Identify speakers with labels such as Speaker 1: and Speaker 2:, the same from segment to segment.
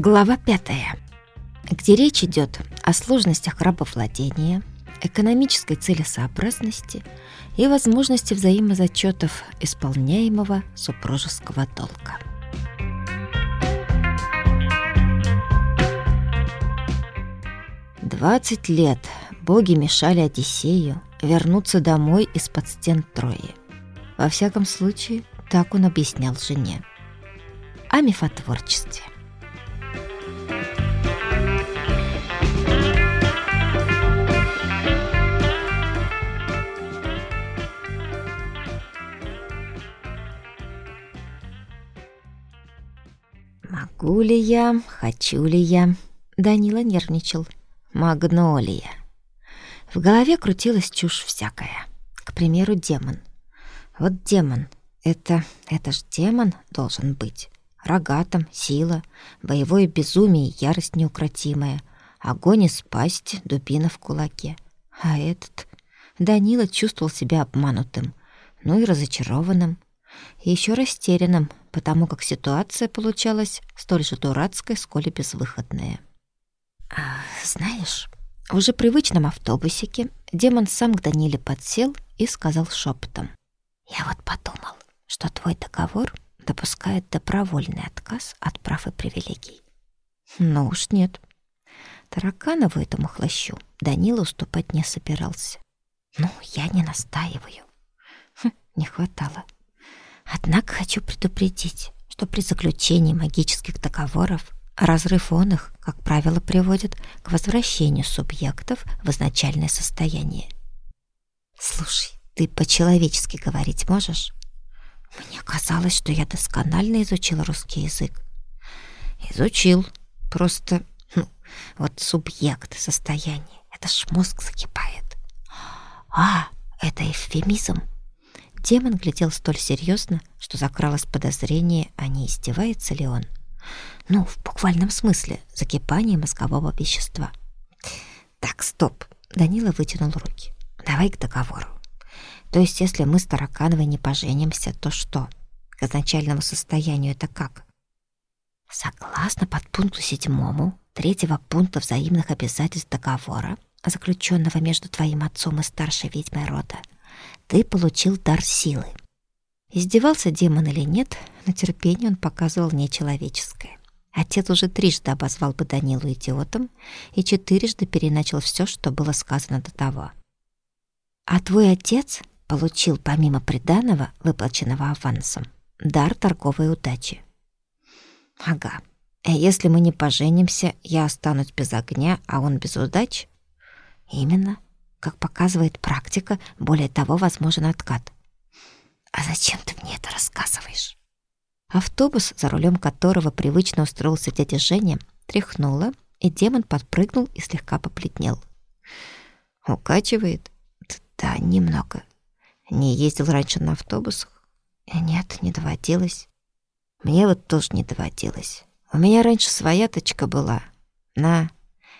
Speaker 1: Глава пятая, где речь идет о сложностях рабовладения, экономической целесообразности и возможности взаимозачетов исполняемого супружеского долга. Двадцать лет боги мешали Одиссею вернуться домой из-под стен Трои. Во всяком случае, так он объяснял жене. О мифотворчестве. Могу ли я, хочу ли я? Данила нервничал. Магнолия. В голове крутилась чушь всякая. К примеру, демон. Вот демон. Это... это ж демон должен быть. Рогатом, сила, боевое безумие ярость неукротимая. Огонь из пасти, дубина в кулаке. А этот... Данила чувствовал себя обманутым, ну и разочарованным. Еще растерянным, потому как ситуация получалась столь же дурацкой, сколь и безвыходная. А, знаешь, в уже привычном автобусике демон сам к Даниле подсел и сказал шепотом. «Я вот подумал, что твой договор допускает добровольный отказ от прав и привилегий». «Ну уж нет». Тараканову этому хлощу Данила уступать не собирался. «Ну, я не настаиваю». Хм, не хватало. Однако хочу предупредить, что при заключении магических договоров Разрыв он их, как правило, приводит к возвращению субъектов в изначальное состояние. «Слушай, ты по-человечески говорить можешь?» «Мне казалось, что я досконально изучил русский язык». «Изучил. Просто, ну, вот субъект, состояние. Это ж мозг закипает». «А, это эвфемизм». Демон глядел столь серьезно, что закралось подозрение, а не издевается ли он. Ну, в буквальном смысле, закипание мозгового вещества. Так, стоп. Данила вытянул руки. Давай к договору. То есть, если мы с Таракановой не поженимся, то что? К изначальному состоянию это как? Согласно подпункту седьмому третьего пункта взаимных обязательств договора, заключенного между твоим отцом и старшей ведьмой рода, ты получил дар силы. Издевался демон или нет, но терпение он показывал нечеловеческое. Отец уже трижды обозвал бы Данилу идиотом и четырежды переначал все, что было сказано до того. А твой отец получил, помимо приданого, выплаченного авансом, дар торговой удачи. Ага. А если мы не поженимся, я останусь без огня, а он без удачи? Именно. Как показывает практика, более того, возможен откат. А зачем ты мне это рассказываешь? Автобус, за рулем которого привычно устроился дядя Женя, тряхнуло, и демон подпрыгнул и слегка поплетнел. «Укачивает?» «Да, немного. Не ездил раньше на автобусах?» «Нет, не доводилось. Мне вот тоже не доводилось. У меня раньше своя точка была. На!»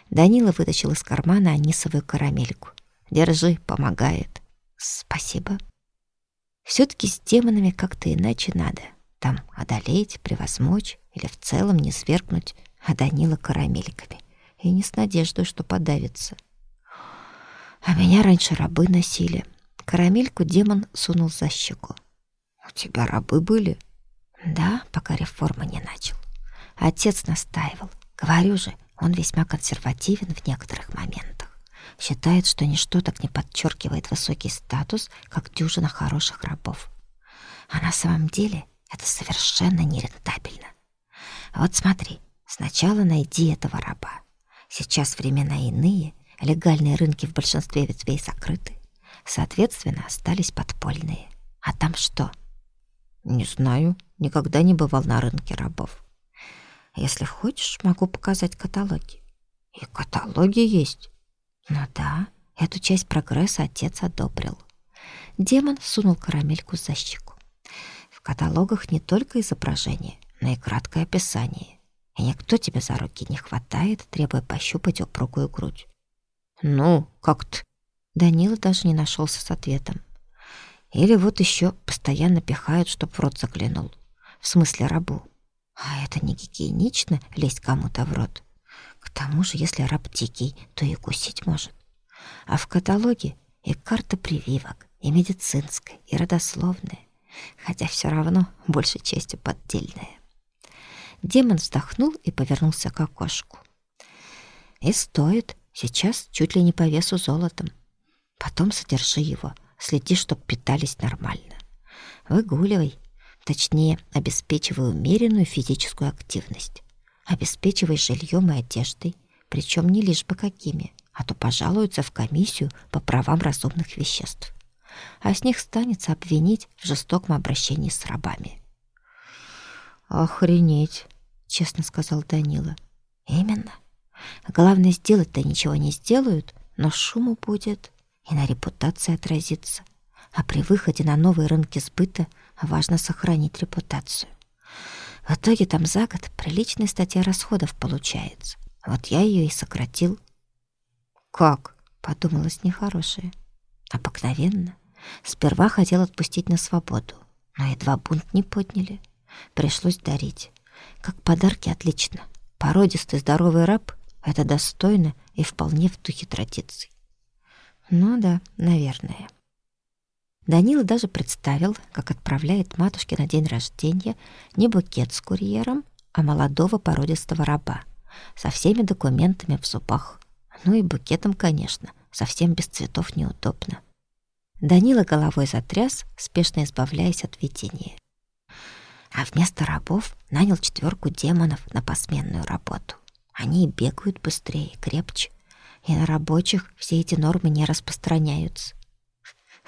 Speaker 1: Данила вытащил из кармана анисовую карамельку. «Держи, помогает». «Спасибо». все таки с демонами как-то иначе надо там одолеть, превозмочь или в целом не свергнуть, а Данила карамельками. И не с надеждой, что подавится. А меня раньше рабы носили. Карамельку демон сунул за щеку. «У тебя рабы были?» «Да, пока реформа не начал. Отец настаивал. Говорю же, он весьма консервативен в некоторых моментах. Считает, что ничто так не подчеркивает высокий статус, как дюжина хороших рабов. А на самом деле это совершенно нерентабельно. Вот смотри, сначала найди этого раба. Сейчас времена иные, легальные рынки в большинстве ветвей закрыты. Соответственно, остались подпольные. А там что? Не знаю, никогда не бывал на рынке рабов. Если хочешь, могу показать каталоги. И каталоги есть. Ну да, эту часть прогресса отец одобрил. Демон сунул карамельку за щеку каталогах не только изображение, но и краткое описание. И никто тебе за руки не хватает, требуя пощупать упругую грудь. «Ну, как-то...» Данила даже не нашелся с ответом. Или вот еще постоянно пихают, чтоб в рот заглянул. В смысле рабу. А это не гигиенично лезть кому-то в рот. К тому же, если раб дикий, то и кусить может. А в каталоге и карта прививок, и медицинская, и родословная, хотя все равно большей частью поддельная. Демон вздохнул и повернулся к окошку. И стоит сейчас чуть ли не по весу золотом. Потом содержи его, следи, чтоб питались нормально. Выгуливай, точнее, обеспечивай умеренную физическую активность. Обеспечивай жильем и одеждой, причем не лишь бы какими, а то пожалуются в комиссию по правам разумных веществ. А с них станется обвинить в жестоком обращении с рабами.
Speaker 2: «Охренеть!» — честно сказал Данила.
Speaker 1: «Именно. Главное, сделать-то ничего не сделают, но шуму будет и на репутации отразится. А при выходе на новые рынки сбыта важно сохранить репутацию. В итоге там за год приличная статья расходов получается. Вот я ее и сократил.
Speaker 2: Как?
Speaker 1: Подумалось нехорошее. Обыкновенно. Сперва хотел отпустить на свободу, но едва бунт не подняли. Пришлось дарить. Как подарки отлично. Породистый здоровый раб — это достойно и вполне в духе традиций. Ну да, наверное. Данила даже представил, как отправляет матушке на день рождения не букет с курьером, а молодого породистого раба со всеми документами в зубах. Ну и букетом, конечно, совсем без цветов неудобно. Данила головой затряс, спешно избавляясь от видения. А вместо рабов нанял четверку демонов на посменную работу. Они бегают быстрее, крепче, и на рабочих все эти нормы не распространяются.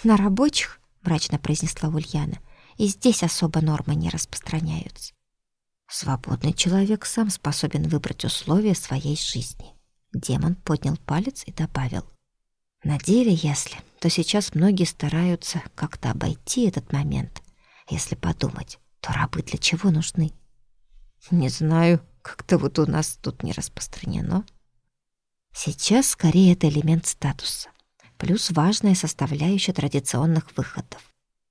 Speaker 1: На рабочих, мрачно произнесла Ульяна, и здесь особо нормы не распространяются. Свободный человек сам способен выбрать условия своей жизни. Демон поднял палец и добавил: на деле, если, то сейчас многие стараются как-то обойти этот момент. Если подумать, то рабы для чего нужны?
Speaker 2: Не знаю, как-то вот у нас тут не распространено.
Speaker 1: Сейчас скорее это элемент статуса, плюс важная составляющая традиционных выходов.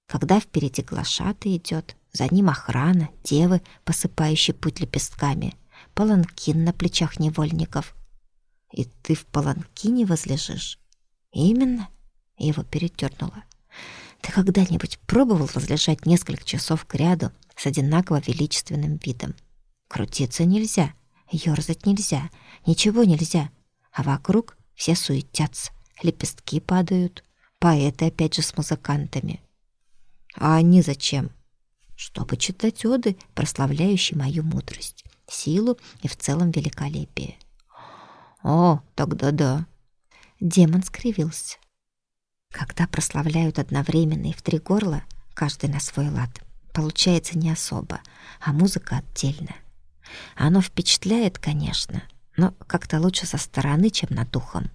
Speaker 1: Когда впереди глашатый идет, за ним охрана, девы, посыпающие путь лепестками, паланкин на плечах невольников. И ты в паланкине возлежишь. Именно, его передёрнуло. Ты когда-нибудь пробовал возлежать несколько часов кряду с одинаково величественным видом? Крутиться нельзя, ёрзать нельзя, ничего нельзя, а вокруг все суетятся, лепестки падают, поэты опять же с музыкантами.
Speaker 2: А они зачем?
Speaker 1: Чтобы читать оды, прославляющие мою мудрость, силу и в целом великолепие.
Speaker 2: О, тогда да.
Speaker 1: Демон скривился. Когда прославляют одновременно и в три горла, каждый на свой лад, получается не особо, а музыка отдельно. Оно впечатляет, конечно, но как-то лучше со стороны, чем над духом.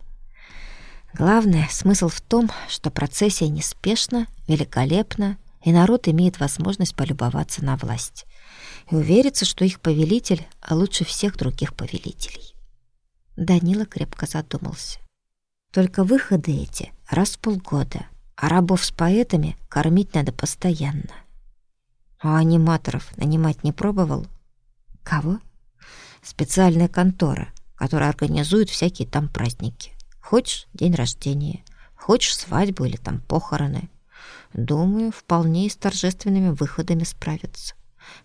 Speaker 1: Главное, смысл в том, что процессия неспешна, великолепна, и народ имеет возможность полюбоваться на власть и увериться, что их повелитель лучше всех других повелителей. Данила крепко задумался. Только выходы эти раз в полгода, а рабов с поэтами кормить надо постоянно.
Speaker 2: А аниматоров нанимать не пробовал?
Speaker 1: Кого?
Speaker 2: Специальная контора, которая организует всякие там праздники. Хочешь день рождения, хочешь свадьбу или там похороны. Думаю, вполне с торжественными выходами справятся.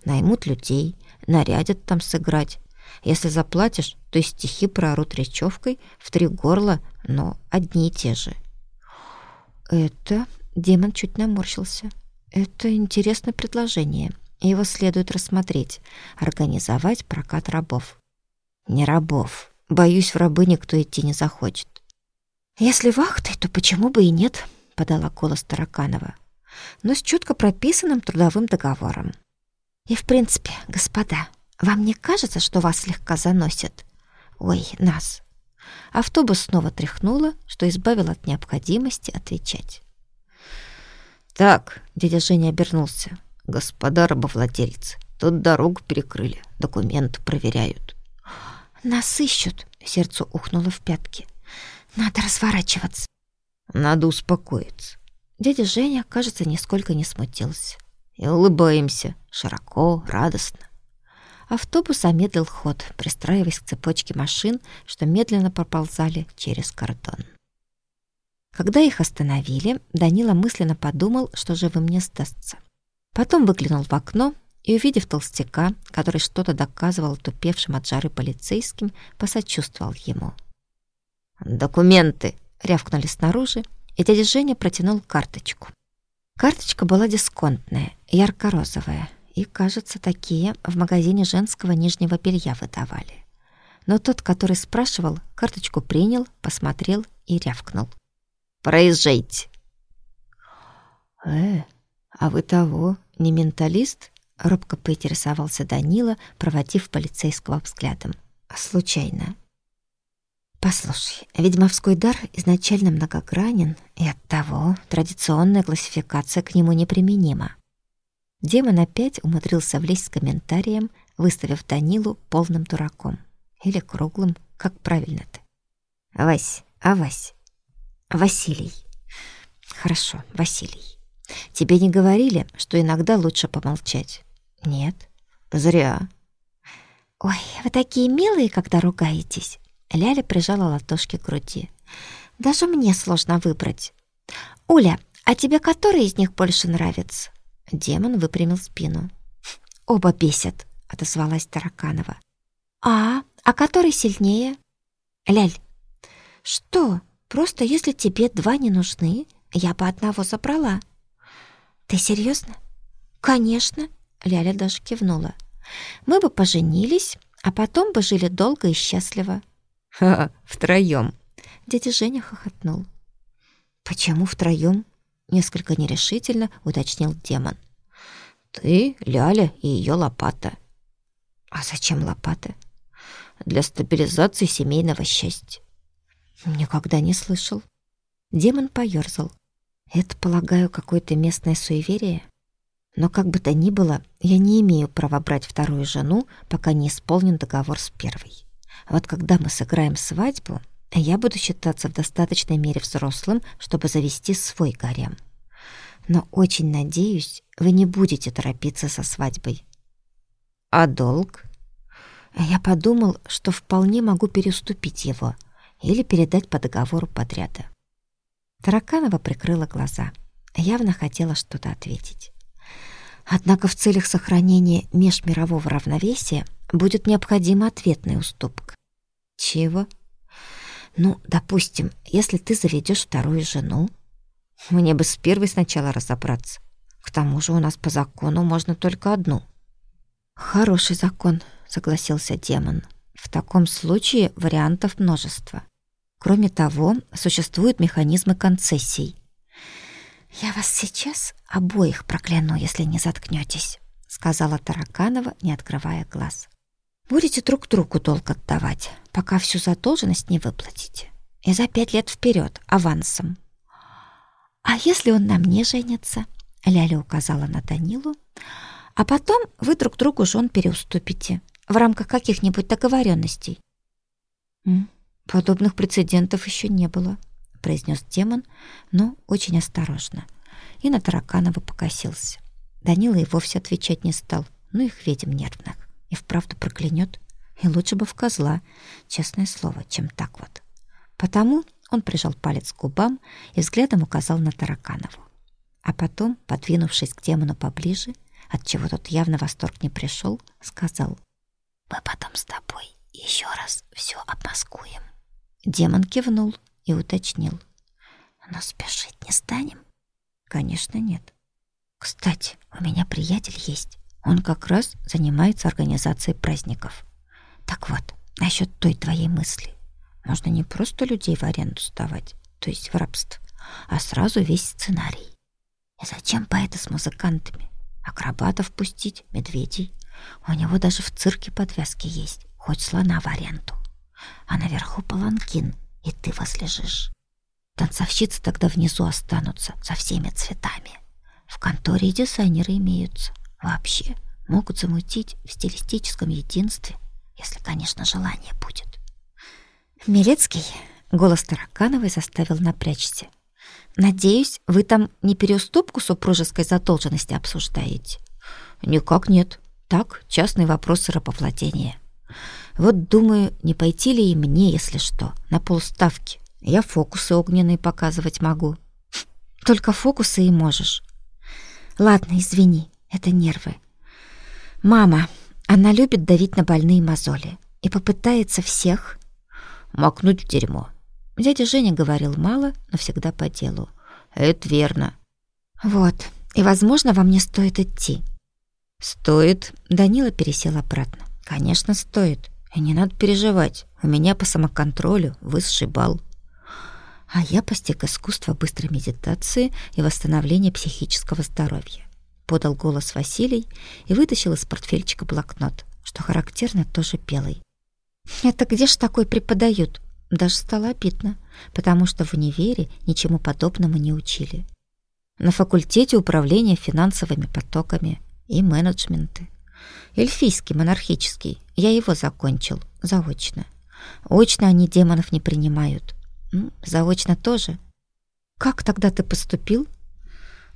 Speaker 2: Наймут людей, нарядят там сыграть, если заплатишь, то и стихи проорут речевкой в три горла, но одни и те же.
Speaker 1: Это демон чуть наморщился. Это интересное предложение. Его следует рассмотреть, организовать прокат рабов.
Speaker 2: Не рабов. Боюсь, в рабы никто идти не захочет.
Speaker 1: Если вахтой, то почему бы и нет, подала голос Тараканова. Но с четко прописанным трудовым договором. И в принципе, господа, вам не кажется, что вас слегка заносит? Ой, нас. Автобус снова тряхнуло, что избавило от необходимости отвечать.
Speaker 2: Так, дядя Женя обернулся. Господа рабовладельцы, тут дорогу перекрыли, документы проверяют.
Speaker 1: Нас ищут, сердце ухнуло в пятки. Надо разворачиваться.
Speaker 2: Надо успокоиться.
Speaker 1: Дядя Женя, кажется, нисколько не смутился.
Speaker 2: И улыбаемся, широко, радостно.
Speaker 1: Автобус замедлил ход, пристраиваясь к цепочке машин, что медленно проползали через кордон. Когда их остановили, Данила мысленно подумал, что живым не сдастся. Потом выглянул в окно и, увидев толстяка, который что-то доказывал тупевшим от жары полицейским, посочувствовал ему. «Документы!» — рявкнули снаружи, и дядя Женя протянул карточку. Карточка была дисконтная, ярко-розовая, и, кажется, такие в магазине женского нижнего белья выдавали. Но тот, который спрашивал, карточку принял, посмотрел и рявкнул. «Проезжайте!» «Э, а вы того, не менталист?» Робко поинтересовался Данила, проводив полицейского взглядом. «А случайно?» «Послушай, ведьмовской дар изначально многогранен, и оттого традиционная классификация к нему неприменима». Демон опять умудрился влезть с комментарием, выставив Данилу полным дураком. Или круглым, как правильно-то. «Вась, а Вась?» «Василий». «Хорошо, Василий. Тебе не говорили, что иногда лучше помолчать?» «Нет». «Зря». «Ой, вы такие милые, когда ругаетесь». Ляля прижала ладошки к груди. «Даже мне сложно выбрать. Уля, а тебе который из них больше нравится?» Демон выпрямил спину. «Оба бесят», — отозвалась Тараканова. «А, а который сильнее?» «Ляль». «Что? Просто если тебе два не нужны, я бы одного забрала». «Ты серьезно?» «Конечно», — Ляля даже кивнула. «Мы бы поженились, а потом бы жили долго и счастливо».
Speaker 2: «Ха, втроем!»
Speaker 1: Дядя Женя хохотнул. «Почему втроем?» Несколько нерешительно уточнил демон. «Ты, Ляля и ее лопата». «А зачем лопата?» «Для стабилизации семейного счастья». «Никогда не слышал». Демон поёрзал. «Это, полагаю, какое-то местное суеверие?» Но как бы то ни было, я не имею права брать вторую жену, пока не исполнен договор с первой. Вот когда мы сыграем свадьбу, я буду считаться в достаточной мере взрослым, чтобы завести свой гарем. Но очень надеюсь, вы не будете торопиться со свадьбой. А долг? Я подумал, что вполне могу переступить его или передать по договору подряда. Тараканова прикрыла глаза. Явно хотела что-то ответить. Однако в целях сохранения межмирового равновесия будет необходима ответная уступка. Чего? Ну, допустим, если ты заведешь вторую жену, мне бы с первой сначала разобраться. К тому же у нас по закону можно только одну. Хороший закон, согласился демон. В таком случае вариантов множество. Кроме того, существуют механизмы концессий. Я вас сейчас обоих прокляну, если не заткнётесь, сказала Тараканова, не открывая глаз. Будете друг другу долг отдавать, пока всю задолженность не выплатите. И за пять лет вперед авансом. А если он на мне женится? Ляля указала на Данилу. А потом вы друг другу жен переуступите в рамках каких-нибудь договоренностей. Подобных прецедентов еще не было, произнес демон, но очень осторожно. И на Тараканова покосился. Данила и вовсе отвечать не стал, ну их ведьм нервных и вправду проклянет. И лучше бы в козла, честное слово, чем так вот. Потому он прижал палец к губам и взглядом указал на Тараканову. А потом, подвинувшись к демону поближе, от чего тот явно восторг не пришел, сказал: "Мы потом с тобой еще раз все обмаскуем". Демон кивнул и уточнил: "Но спешить не станем?" "Конечно, нет. Кстати, у меня приятель есть. Он как раз занимается организацией праздников. Так вот, насчет той твоей мысли. Можно не просто людей в аренду сдавать, то есть в рабство, а сразу весь сценарий. И зачем поэта с музыкантами? Акробатов пустить, медведей. У него даже в цирке подвязки есть, хоть слона в аренду. А наверху паланкин, и ты возлежишь. Танцовщицы тогда внизу останутся со всеми цветами. В конторе и дизайнеры имеются. Вообще могут замутить в стилистическом единстве, если, конечно, желание будет. Милецкий голос Таракановой заставил напрячься. Надеюсь, вы там не переуступку супружеской задолженности обсуждаете? Никак нет.
Speaker 2: Так, частный вопрос рабовладения. Вот думаю, не пойти ли и мне, если что, на полставки. Я фокусы огненные показывать могу.
Speaker 1: Только фокусы и можешь. Ладно, извини, это нервы. Мама, она любит давить на больные мозоли и попытается всех
Speaker 2: макнуть в дерьмо. Дядя Женя говорил мало, но всегда по делу. Это верно.
Speaker 1: Вот, и, возможно, вам не стоит идти.
Speaker 2: Стоит. Данила пересел обратно. Конечно, стоит. И не надо переживать. У меня по самоконтролю высший балл. А я постиг искусство быстрой медитации и восстановления психического здоровья. Подал голос Василий и вытащил из портфельчика блокнот, что характерно тоже белый.
Speaker 1: Это где ж такой преподают? Даже стало обидно, потому что в универе ничему подобному не учили.
Speaker 2: На факультете управления финансовыми потоками и менеджменты. Эльфийский, монархический. Я его закончил заочно. Очно они демонов не принимают. Ну, заочно тоже.
Speaker 1: Как тогда ты поступил?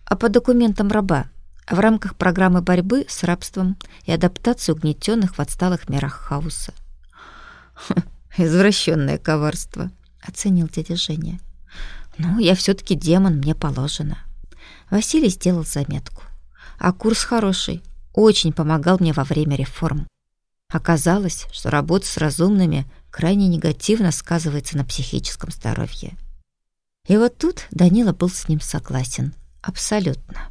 Speaker 2: А по документам раба, в рамках программы борьбы с рабством и адаптации угнетенных в отсталых мирах хаоса. «Извращенное коварство», — оценил дядя Женя. «Ну, я все таки демон, мне положено». Василий сделал заметку. «А курс хороший, очень помогал мне во время реформ. Оказалось, что работа с разумными крайне негативно сказывается на психическом здоровье. И вот тут Данила был с ним согласен. Абсолютно.